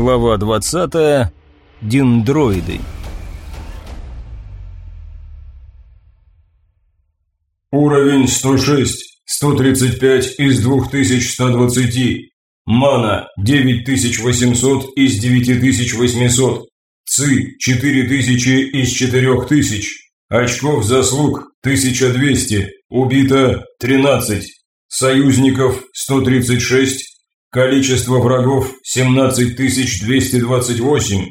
Глава 20. Дендроиды. Уровень 106, 135 из 2120. Мана 9800 из 9800. ЦИ 4000 из 4000. Очков заслуг 1200. Убито 13. Союзников 136. Количество врагов 17228.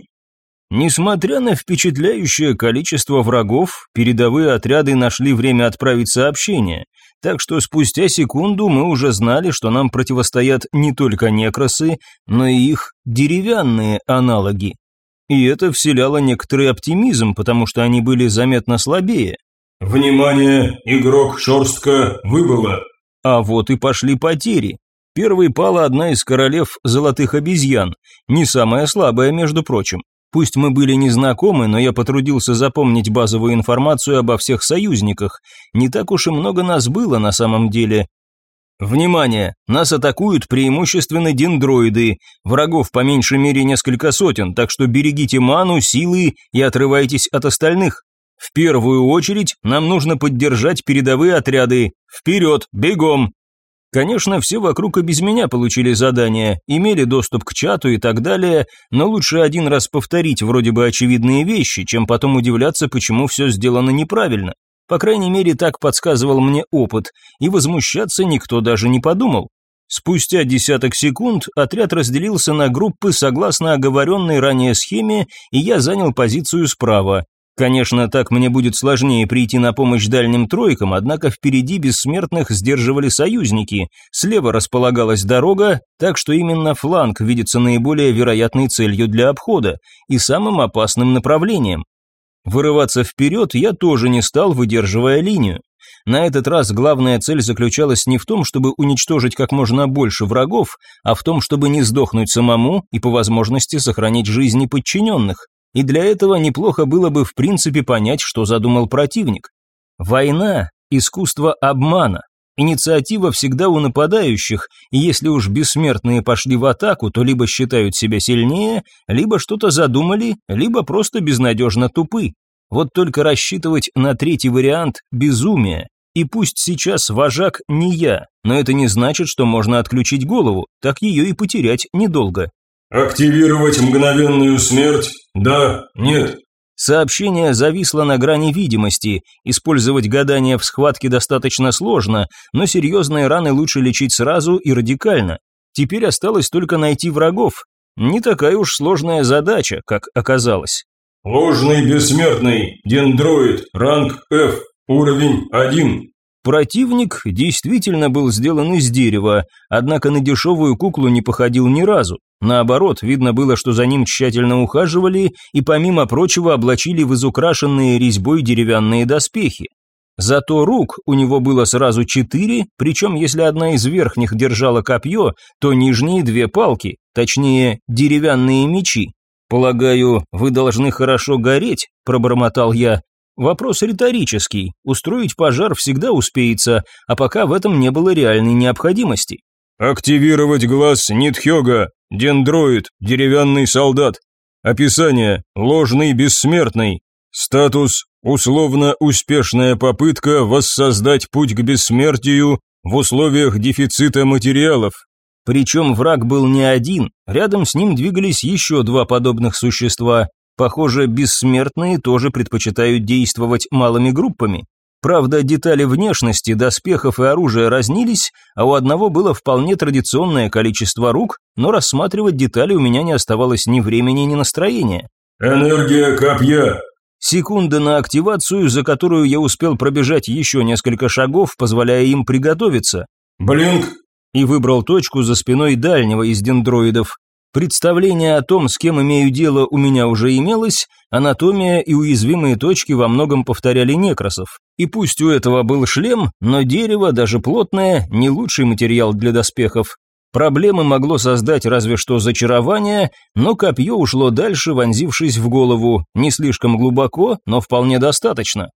Несмотря на впечатляющее количество врагов, передовые отряды нашли время отправить сообщение, так что спустя секунду мы уже знали, что нам противостоят не только некросы, но и их деревянные аналоги. И это вселяло некоторый оптимизм, потому что они были заметно слабее. «Внимание! Игрок Шорстка выбыло!» А вот и пошли потери. Первой пала одна из королев золотых обезьян, не самая слабая, между прочим. Пусть мы были незнакомы, но я потрудился запомнить базовую информацию обо всех союзниках. Не так уж и много нас было на самом деле. Внимание! Нас атакуют преимущественно дендроиды. Врагов по меньшей мере несколько сотен, так что берегите ману, силы и отрывайтесь от остальных. В первую очередь нам нужно поддержать передовые отряды. Вперед, бегом! Конечно, все вокруг и без меня получили задания, имели доступ к чату и так далее, но лучше один раз повторить вроде бы очевидные вещи, чем потом удивляться, почему все сделано неправильно. По крайней мере, так подсказывал мне опыт, и возмущаться никто даже не подумал. Спустя десяток секунд отряд разделился на группы согласно оговоренной ранее схеме, и я занял позицию справа. Конечно, так мне будет сложнее прийти на помощь дальним тройкам, однако впереди бессмертных сдерживали союзники. Слева располагалась дорога, так что именно фланг видится наиболее вероятной целью для обхода и самым опасным направлением. Вырываться вперед я тоже не стал, выдерживая линию. На этот раз главная цель заключалась не в том, чтобы уничтожить как можно больше врагов, а в том, чтобы не сдохнуть самому и по возможности сохранить жизни подчиненных и для этого неплохо было бы в принципе понять, что задумал противник. Война – искусство обмана. Инициатива всегда у нападающих, и если уж бессмертные пошли в атаку, то либо считают себя сильнее, либо что-то задумали, либо просто безнадежно тупы. Вот только рассчитывать на третий вариант – безумие. И пусть сейчас вожак не я, но это не значит, что можно отключить голову, так ее и потерять недолго. «Активировать мгновенную смерть? Да, нет». Сообщение зависло на грани видимости. Использовать гадание в схватке достаточно сложно, но серьезные раны лучше лечить сразу и радикально. Теперь осталось только найти врагов. Не такая уж сложная задача, как оказалось. Ложный бессмертный, дендроид, ранг F, уровень 1. Противник действительно был сделан из дерева, однако на дешевую куклу не походил ни разу. Наоборот, видно было, что за ним тщательно ухаживали и помимо прочего облачили в изукрашенные резьбой деревянные доспехи. Зато рук у него было сразу четыре, причем если одна из верхних держала копье, то нижние две палки, точнее деревянные мечи. «Полагаю, вы должны хорошо гореть», – пробормотал я, Вопрос риторический. Устроить пожар всегда успеется, а пока в этом не было реальной необходимости. Активировать глаз Нитхёга, дендроид, деревянный солдат. Описание: ложный бессмертный. Статус: условно успешная попытка воссоздать путь к бессмертию в условиях дефицита материалов. Причем враг был не один, рядом с ним двигались еще два подобных существа. Похоже, бессмертные тоже предпочитают действовать малыми группами. Правда, детали внешности, доспехов и оружия разнились, а у одного было вполне традиционное количество рук, но рассматривать детали у меня не оставалось ни времени, ни настроения. «Энергия копья!» Секунда на активацию, за которую я успел пробежать еще несколько шагов, позволяя им приготовиться. «Блинк!» И выбрал точку за спиной дальнего из дендроидов. Представление о том, с кем имею дело, у меня уже имелось, анатомия и уязвимые точки во многом повторяли некросов. И пусть у этого был шлем, но дерево, даже плотное, не лучший материал для доспехов. Проблемы могло создать разве что зачарование, но копье ушло дальше, вонзившись в голову, не слишком глубоко, но вполне достаточно.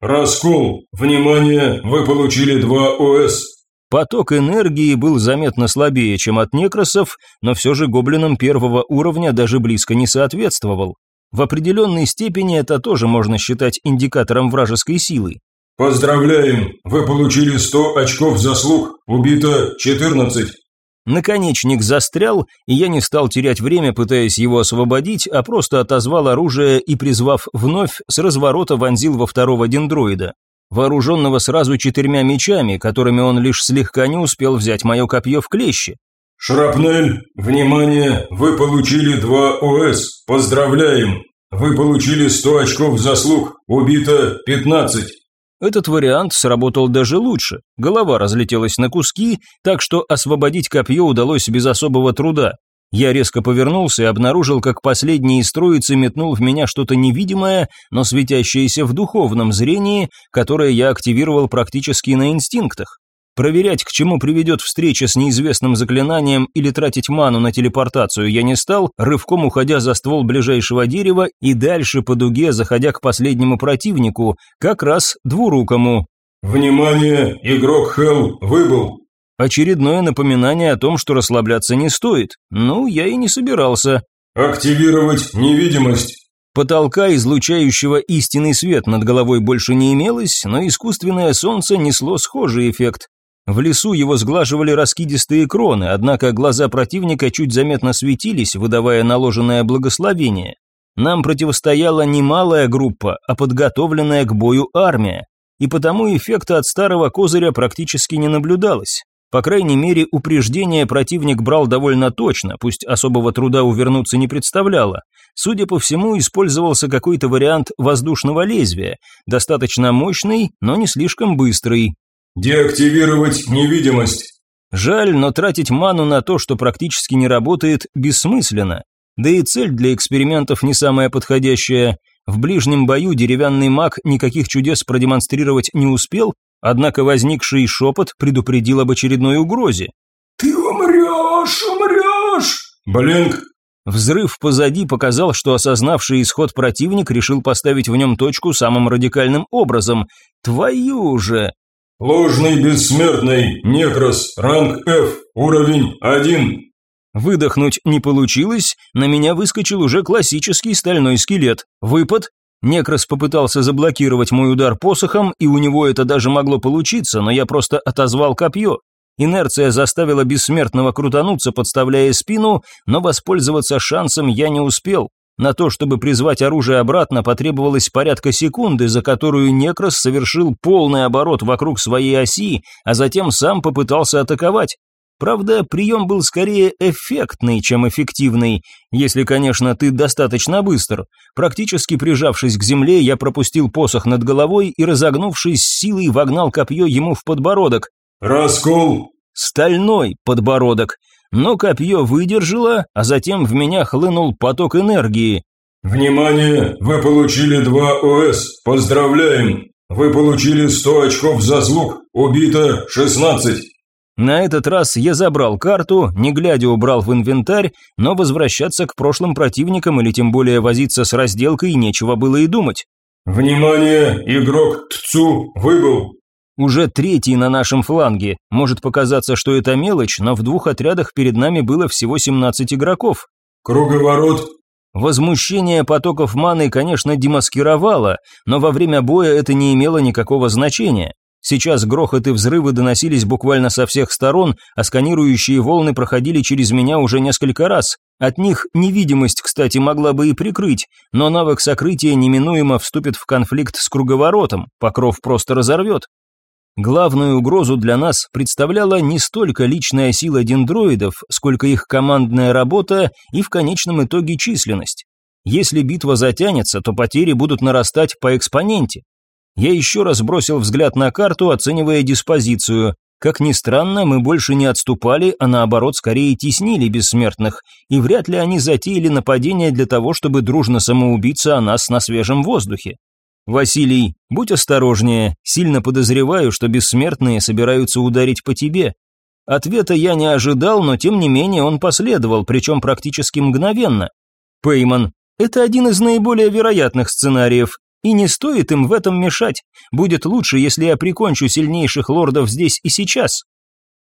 «Раскол! Внимание! Вы получили два ОС!» Поток энергии был заметно слабее, чем от некросов, но все же гоблинам первого уровня даже близко не соответствовал. В определенной степени это тоже можно считать индикатором вражеской силы. Поздравляем, вы получили 100 очков заслуг, убито 14. Наконечник застрял, и я не стал терять время, пытаясь его освободить, а просто отозвал оружие и, призвав вновь, с разворота вонзил во второго дендроида вооруженного сразу четырьмя мечами, которыми он лишь слегка не успел взять мое копье в клещи. «Шрапнель, внимание, вы получили два ОС, поздравляем! Вы получили 100 очков заслуг, убито 15!» Этот вариант сработал даже лучше. Голова разлетелась на куски, так что освободить копье удалось без особого труда. Я резко повернулся и обнаружил, как последний из троицы метнул в меня что-то невидимое, но светящееся в духовном зрении, которое я активировал практически на инстинктах. Проверять, к чему приведет встреча с неизвестным заклинанием или тратить ману на телепортацию я не стал, рывком уходя за ствол ближайшего дерева и дальше по дуге заходя к последнему противнику, как раз двурукому. «Внимание! Игрок Хелл выбыл!» Очередное напоминание о том, что расслабляться не стоит. Ну, я и не собирался. «Активировать невидимость». Потолка, излучающего истинный свет над головой больше не имелось, но искусственное солнце несло схожий эффект. В лесу его сглаживали раскидистые кроны, однако глаза противника чуть заметно светились, выдавая наложенное благословение. Нам противостояла не малая группа, а подготовленная к бою армия, и потому эффекта от старого козыря практически не наблюдалось. По крайней мере, упреждение противник брал довольно точно, пусть особого труда увернуться не представляло. Судя по всему, использовался какой-то вариант воздушного лезвия, достаточно мощный, но не слишком быстрый. «Деактивировать невидимость». Жаль, но тратить ману на то, что практически не работает, бессмысленно. Да и цель для экспериментов не самая подходящая. В ближнем бою деревянный маг никаких чудес продемонстрировать не успел, Однако возникший шепот предупредил об очередной угрозе. «Ты умрешь, умрешь!» «Блинк!» Взрыв позади показал, что осознавший исход противник решил поставить в нем точку самым радикальным образом. «Твою же!» «Ложный бессмертный, некрос, ранг F, уровень 1». Выдохнуть не получилось, на меня выскочил уже классический стальной скелет. Выпад, Некрос попытался заблокировать мой удар посохом, и у него это даже могло получиться, но я просто отозвал копье. Инерция заставила бессмертного крутануться, подставляя спину, но воспользоваться шансом я не успел. На то, чтобы призвать оружие обратно, потребовалось порядка секунды, за которую Некрос совершил полный оборот вокруг своей оси, а затем сам попытался атаковать. Правда, прием был скорее эффектный, чем эффективный, если, конечно, ты достаточно быстр. Практически прижавшись к земле, я пропустил посох над головой и, разогнувшись силой, вогнал копье ему в подбородок. «Раскол!» Стальной подбородок. Но копье выдержало, а затем в меня хлынул поток энергии. «Внимание! Вы получили два ОС! Поздравляем! Вы получили 100 очков заслуг! Убито 16!» На этот раз я забрал карту, не глядя убрал в инвентарь, но возвращаться к прошлым противникам или тем более возиться с разделкой нечего было и думать. «Внимание! Игрок ТЦУ выбыл!» Уже третий на нашем фланге. Может показаться, что это мелочь, но в двух отрядах перед нами было всего 17 игроков. «Круговорот!» Возмущение потоков маны, конечно, демаскировало, но во время боя это не имело никакого значения. Сейчас грохот и взрывы доносились буквально со всех сторон, а сканирующие волны проходили через меня уже несколько раз. От них невидимость, кстати, могла бы и прикрыть, но навык сокрытия неминуемо вступит в конфликт с круговоротом, покров просто разорвет. Главную угрозу для нас представляла не столько личная сила дендроидов, сколько их командная работа и в конечном итоге численность. Если битва затянется, то потери будут нарастать по экспоненте. Я еще раз бросил взгляд на карту, оценивая диспозицию. Как ни странно, мы больше не отступали, а наоборот скорее теснили бессмертных, и вряд ли они затеяли нападение для того, чтобы дружно самоубиться о нас на свежем воздухе. Василий, будь осторожнее, сильно подозреваю, что бессмертные собираются ударить по тебе. Ответа я не ожидал, но тем не менее он последовал, причем практически мгновенно. Пейман, это один из наиболее вероятных сценариев. И не стоит им в этом мешать. Будет лучше, если я прикончу сильнейших лордов здесь и сейчас.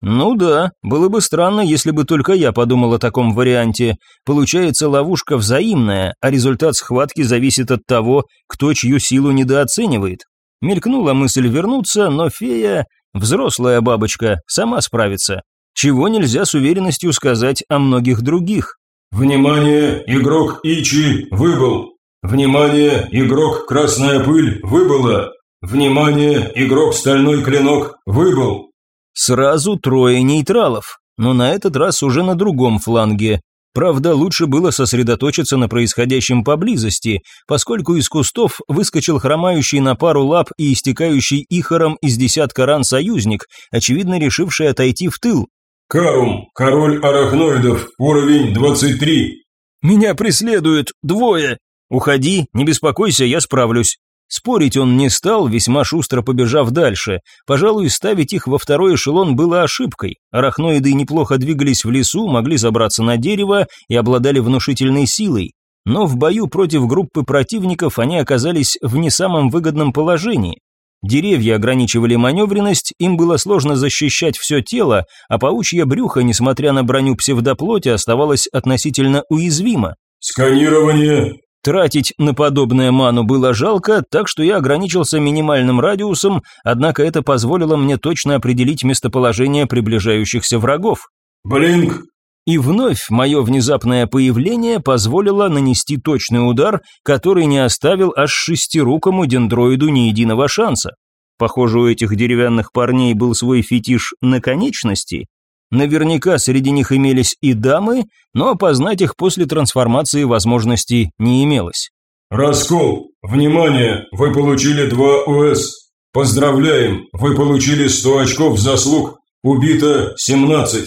Ну да, было бы странно, если бы только я подумал о таком варианте. Получается ловушка взаимная, а результат схватки зависит от того, кто чью силу недооценивает. Мелькнула мысль вернуться, но фея, взрослая бабочка, сама справится. Чего нельзя с уверенностью сказать о многих других. Внимание, игрок Ичи выбыл. Внимание, игрок Красная пыль выбыла. Внимание, игрок Стальной клинок выбыл. Сразу трое нейтралов, но на этот раз уже на другом фланге. Правда, лучше было сосредоточиться на происходящем поблизости, поскольку из кустов выскочил хромающий на пару лап и истекающий ихором из десятка ран союзник, очевидно решивший отойти в тыл. «Карум, король арахноидов, уровень 23». «Меня преследуют, двое!» «Уходи, не беспокойся, я справлюсь». Спорить он не стал, весьма шустро побежав дальше. Пожалуй, ставить их во второй эшелон было ошибкой. Арахноиды неплохо двигались в лесу, могли забраться на дерево и обладали внушительной силой. Но в бою против группы противников они оказались в не самом выгодном положении. Деревья ограничивали маневренность, им было сложно защищать все тело, а паучье брюхо, несмотря на броню псевдоплоти, оставалось относительно уязвимо. «Сканирование!» Тратить на подобное ману было жалко, так что я ограничился минимальным радиусом, однако это позволило мне точно определить местоположение приближающихся врагов. «Блинк!» И вновь мое внезапное появление позволило нанести точный удар, который не оставил аж шестирукому дендроиду ни единого шанса. Похоже, у этих деревянных парней был свой фетиш на конечности, Наверняка среди них имелись и дамы, но опознать их после трансформации возможности не имелось. «Раскол! Внимание! Вы получили 2 ОС! Поздравляем! Вы получили 100 очков заслуг! Убито 17!»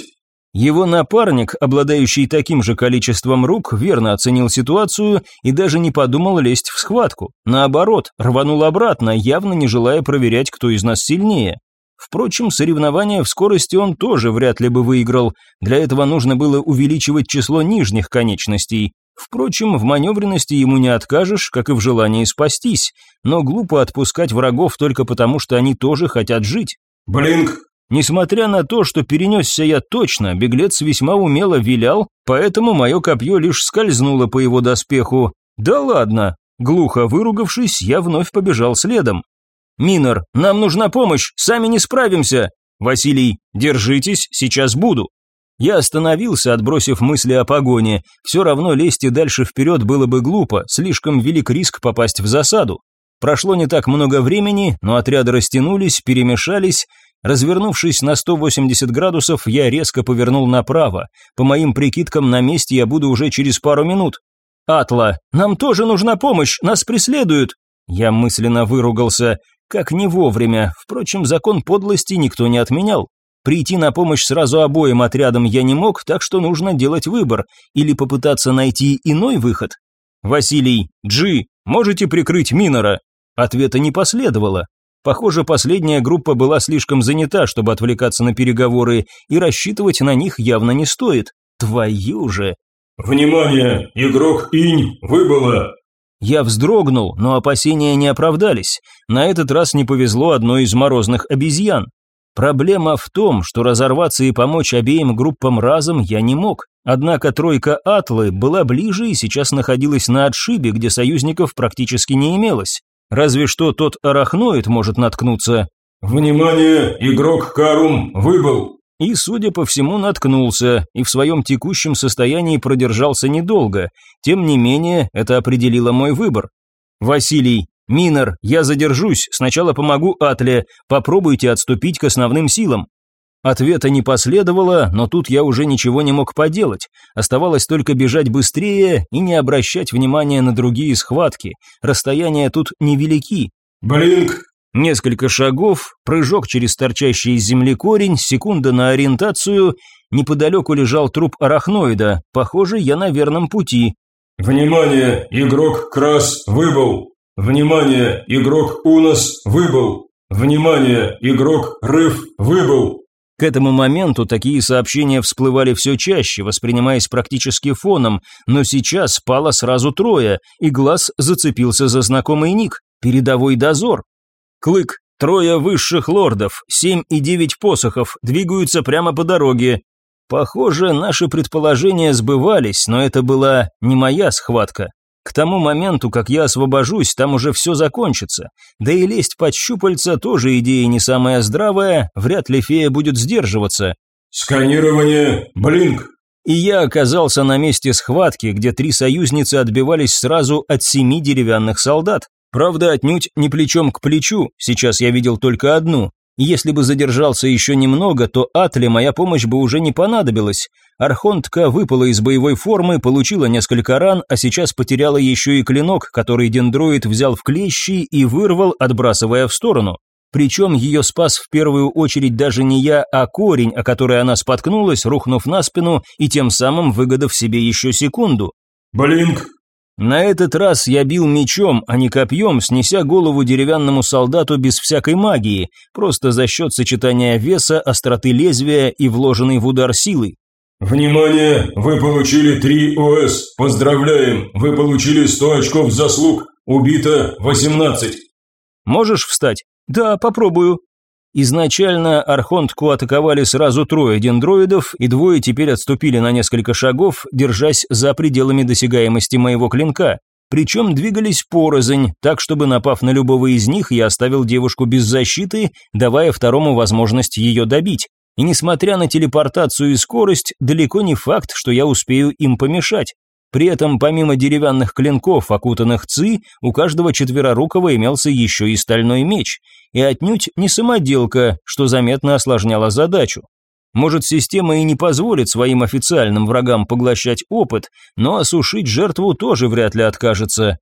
Его напарник, обладающий таким же количеством рук, верно оценил ситуацию и даже не подумал лезть в схватку. Наоборот, рванул обратно, явно не желая проверять, кто из нас сильнее. Впрочем, соревнования в скорости он тоже вряд ли бы выиграл. Для этого нужно было увеличивать число нижних конечностей. Впрочем, в маневренности ему не откажешь, как и в желании спастись. Но глупо отпускать врагов только потому, что они тоже хотят жить. «Блинк!» Несмотря на то, что перенесся я точно, беглец весьма умело вилял, поэтому мое копье лишь скользнуло по его доспеху. Да ладно. Глухо выругавшись, я вновь побежал следом. «Минор, нам нужна помощь, сами не справимся!» «Василий, держитесь, сейчас буду!» Я остановился, отбросив мысли о погоне. Все равно лезть и дальше вперед было бы глупо, слишком велик риск попасть в засаду. Прошло не так много времени, но отряды растянулись, перемешались. Развернувшись на 180 градусов, я резко повернул направо. По моим прикидкам, на месте я буду уже через пару минут. «Атла, нам тоже нужна помощь, нас преследуют!» Я мысленно выругался. Как не вовремя, впрочем, закон подлости никто не отменял. Прийти на помощь сразу обоим отрядам я не мог, так что нужно делать выбор, или попытаться найти иной выход. «Василий, Джи, можете прикрыть Минора?» Ответа не последовало. Похоже, последняя группа была слишком занята, чтобы отвлекаться на переговоры, и рассчитывать на них явно не стоит. Твою же! «Внимание! Игрок Инь выбыло!» Я вздрогнул, но опасения не оправдались. На этот раз не повезло одной из морозных обезьян. Проблема в том, что разорваться и помочь обеим группам разом я не мог. Однако тройка Атлы была ближе и сейчас находилась на отшибе, где союзников практически не имелось. Разве что тот арахноид может наткнуться. «Внимание! Игрок Карум выбыл!» И, судя по всему, наткнулся, и в своем текущем состоянии продержался недолго. Тем не менее, это определило мой выбор. «Василий, Минор, я задержусь, сначала помогу Атле, попробуйте отступить к основным силам». Ответа не последовало, но тут я уже ничего не мог поделать. Оставалось только бежать быстрее и не обращать внимания на другие схватки. Расстояния тут невелики. «Блинк, Несколько шагов, прыжок через торчащий из земли корень, секунда на ориентацию. Неподалеку лежал труп арахноида. Похоже, я на верном пути. «Внимание! Игрок Крас выбыл! Внимание! Игрок Унос выбыл! Внимание! Игрок Рыв выбыл!» К этому моменту такие сообщения всплывали все чаще, воспринимаясь практически фоном, но сейчас спало сразу трое, и глаз зацепился за знакомый ник – «Передовой дозор». Клык, Трое высших лордов, семь и девять посохов, двигаются прямо по дороге. Похоже, наши предположения сбывались, но это была не моя схватка. К тому моменту, как я освобожусь, там уже все закончится. Да и лезть под щупальца тоже идея не самая здравая, вряд ли фея будет сдерживаться. «Сканирование, блинк!» И я оказался на месте схватки, где три союзницы отбивались сразу от семи деревянных солдат. Правда, отнюдь не плечом к плечу, сейчас я видел только одну. Если бы задержался еще немного, то Атле моя помощь бы уже не понадобилась. Архонтка выпала из боевой формы, получила несколько ран, а сейчас потеряла еще и клинок, который дендроид взял в клещи и вырвал, отбрасывая в сторону. Причем ее спас в первую очередь даже не я, а корень, о который она споткнулась, рухнув на спину и тем самым выгодав себе еще секунду. «Блинк, на этот раз я бил мечом, а не копьем, снеся голову деревянному солдату без всякой магии, просто за счет сочетания веса, остроты лезвия и вложенной в удар силы. «Внимание! Вы получили 3 ОС! Поздравляем! Вы получили 100 очков заслуг! Убито 18!» «Можешь встать?» «Да, попробую», Изначально Архонтку атаковали сразу трое дендроидов, и двое теперь отступили на несколько шагов, держась за пределами досягаемости моего клинка. Причем двигались порознь, так чтобы, напав на любого из них, я оставил девушку без защиты, давая второму возможность ее добить. И несмотря на телепортацию и скорость, далеко не факт, что я успею им помешать. При этом, помимо деревянных клинков, окутанных ци, у каждого четверорукого имелся еще и стальной меч, и отнюдь не самоделка, что заметно осложняло задачу. Может, система и не позволит своим официальным врагам поглощать опыт, но осушить жертву тоже вряд ли откажется.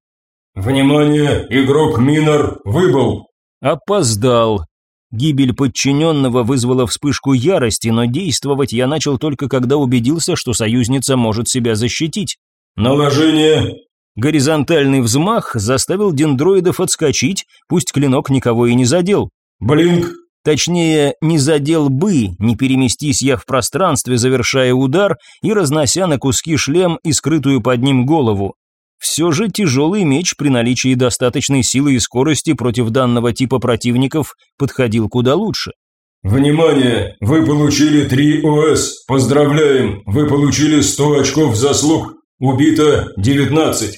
«Внимание! Игрок Минор выбыл!» Опоздал. Гибель подчиненного вызвала вспышку ярости, но действовать я начал только когда убедился, что союзница может себя защитить. «Наложение!» Горизонтальный взмах заставил дендроидов отскочить, пусть клинок никого и не задел. «Блинк!» Точнее, не задел бы, не переместись я в пространстве, завершая удар и разнося на куски шлем и скрытую под ним голову. Все же тяжелый меч при наличии достаточной силы и скорости против данного типа противников подходил куда лучше. «Внимание! Вы получили 3 ОС! Поздравляем! Вы получили 100 очков заслуг! Убито 19.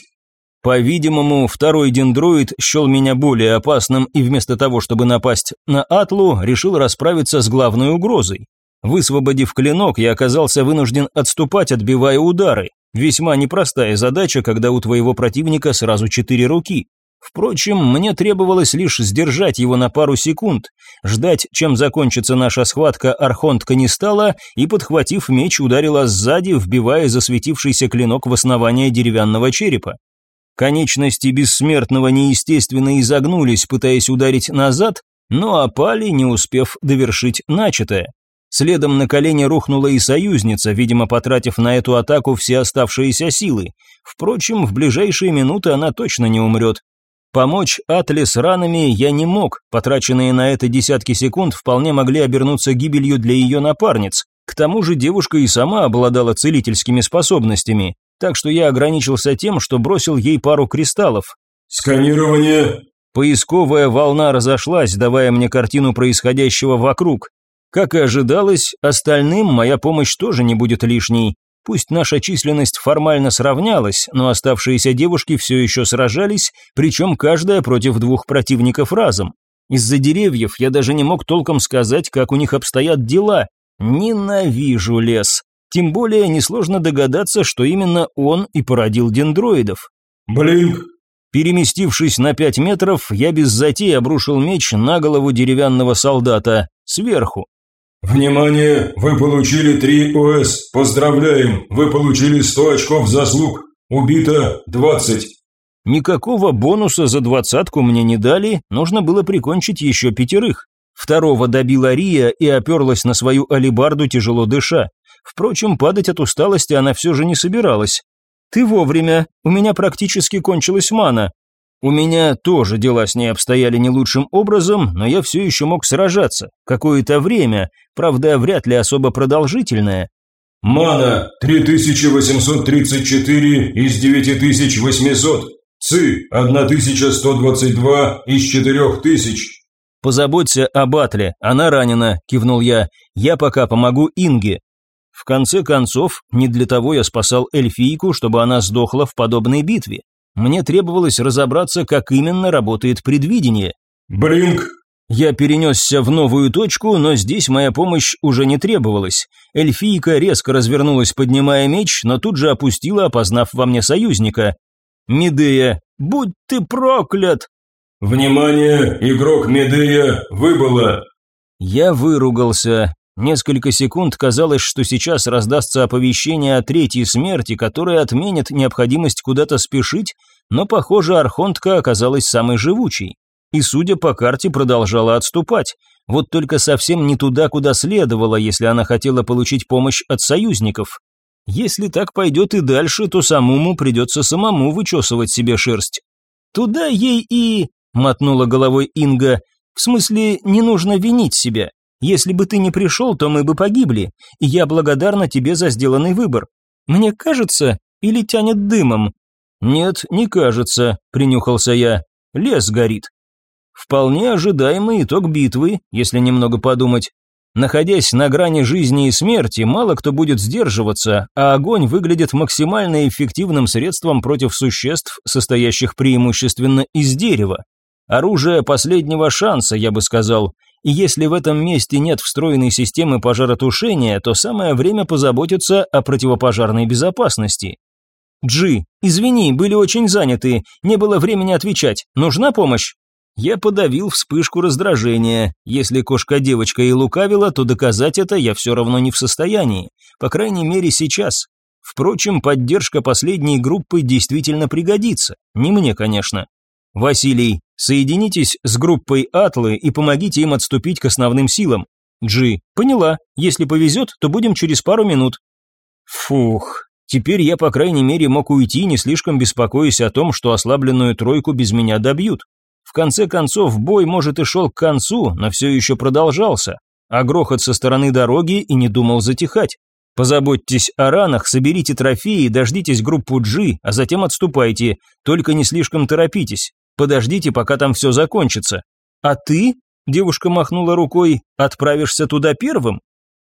По-видимому, второй дендроид счел меня более опасным и вместо того, чтобы напасть на Атлу, решил расправиться с главной угрозой. Высвободив клинок, я оказался вынужден отступать, отбивая удары. Весьма непростая задача, когда у твоего противника сразу четыре руки. Впрочем, мне требовалось лишь сдержать его на пару секунд. Ждать, чем закончится наша схватка, Архонтка не стала и, подхватив меч, ударила сзади, вбивая засветившийся клинок в основание деревянного черепа. Конечности бессмертного неестественно изогнулись, пытаясь ударить назад, но опали, не успев довершить начатое. Следом на колени рухнула и союзница, видимо, потратив на эту атаку все оставшиеся силы. Впрочем, в ближайшие минуты она точно не умрет. Помочь Атле с ранами я не мог, потраченные на это десятки секунд вполне могли обернуться гибелью для ее напарниц. К тому же девушка и сама обладала целительскими способностями, так что я ограничился тем, что бросил ей пару кристаллов. «Сканирование!» Поисковая волна разошлась, давая мне картину происходящего вокруг. Как и ожидалось, остальным моя помощь тоже не будет лишней. Пусть наша численность формально сравнялась, но оставшиеся девушки все еще сражались, причем каждая против двух противников разом. Из-за деревьев я даже не мог толком сказать, как у них обстоят дела. Ненавижу лес. Тем более несложно догадаться, что именно он и породил дендроидов. «Блинк!» Переместившись на пять метров, я без затей обрушил меч на голову деревянного солдата, сверху. «Внимание! Вы получили 3 ОС! Поздравляем! Вы получили 100 очков заслуг! Убито 20!» Никакого бонуса за двадцатку мне не дали, нужно было прикончить еще пятерых. Второго добила Рия и оперлась на свою алибарду, тяжело дыша. Впрочем, падать от усталости она все же не собиралась. «Ты вовремя, у меня практически кончилась мана», у меня тоже дела с ней обстояли не лучшим образом, но я все еще мог сражаться. Какое-то время, правда, вряд ли особо продолжительное. Мана 3834 из 9800. Ци 1122 из 4000. «Позаботься о Батле, она ранена», – кивнул я. «Я пока помогу Инге». В конце концов, не для того я спасал эльфийку, чтобы она сдохла в подобной битве. Мне требовалось разобраться, как именно работает предвидение. «Бринг!» Я перенесся в новую точку, но здесь моя помощь уже не требовалась. Эльфийка резко развернулась, поднимая меч, но тут же опустила, опознав во мне союзника. «Медея, будь ты проклят!» «Внимание! Игрок Медея выбыла!» Я выругался. Несколько секунд казалось, что сейчас раздастся оповещение о третьей смерти, которое отменит необходимость куда-то спешить, но, похоже, Архонтка оказалась самой живучей. И, судя по карте, продолжала отступать. Вот только совсем не туда, куда следовало, если она хотела получить помощь от союзников. Если так пойдет и дальше, то самому придется самому вычесывать себе шерсть. Туда ей и мотнула головой Инга. В смысле, не нужно винить себя. Если бы ты не пришел, то мы бы погибли, и я благодарна тебе за сделанный выбор. Мне кажется, или тянет дымом? Нет, не кажется, принюхался я. Лес горит. Вполне ожидаемый итог битвы, если немного подумать. Находясь на грани жизни и смерти, мало кто будет сдерживаться, а огонь выглядит максимально эффективным средством против существ, состоящих преимущественно из дерева. Оружие последнего шанса, я бы сказал. И если в этом месте нет встроенной системы пожаротушения, то самое время позаботиться о противопожарной безопасности. Джи, извини, были очень заняты, не было времени отвечать. Нужна помощь? Я подавил вспышку раздражения. Если кошка-девочка и лукавила, то доказать это я все равно не в состоянии. По крайней мере, сейчас. Впрочем, поддержка последней группы действительно пригодится. Не мне, конечно. Василий, соединитесь с группой Атлы и помогите им отступить к основным силам. Джи, поняла, если повезет, то будем через пару минут. Фух, теперь я, по крайней мере, мог уйти, не слишком беспокоясь о том, что ослабленную тройку без меня добьют. В конце концов, бой, может, и шел к концу, но все еще продолжался, а грохот со стороны дороги и не думал затихать. Позаботьтесь о ранах, соберите трофеи, дождитесь группу G, а затем отступайте, только не слишком торопитесь. Подождите, пока там все закончится. А ты, девушка махнула рукой, отправишься туда первым?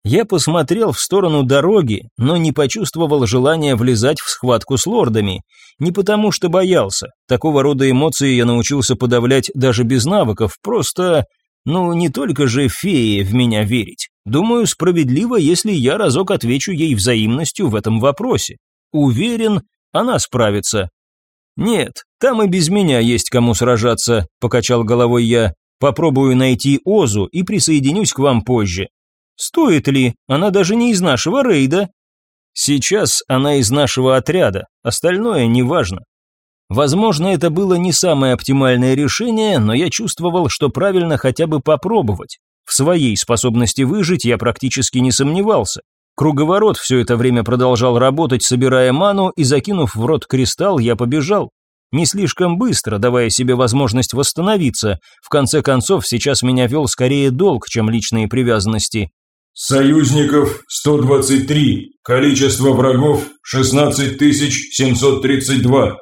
Я посмотрел в сторону дороги, но не почувствовал желания влезать в схватку с лордами. Не потому что боялся. Такого рода эмоции я научился подавлять даже без навыков, просто... Ну, не только же феи в меня верить. Думаю, справедливо, если я разок отвечу ей взаимностью в этом вопросе. Уверен, она справится. «Нет, там и без меня есть кому сражаться», – покачал головой я. «Попробую найти Озу и присоединюсь к вам позже». «Стоит ли? Она даже не из нашего рейда». «Сейчас она из нашего отряда, остальное неважно». Возможно, это было не самое оптимальное решение, но я чувствовал, что правильно хотя бы попробовать. В своей способности выжить я практически не сомневался. Круговорот все это время продолжал работать, собирая ману, и закинув в рот кристалл, я побежал. Не слишком быстро, давая себе возможность восстановиться. В конце концов, сейчас меня вел скорее долг, чем личные привязанности. Союзников 123, количество врагов 16732.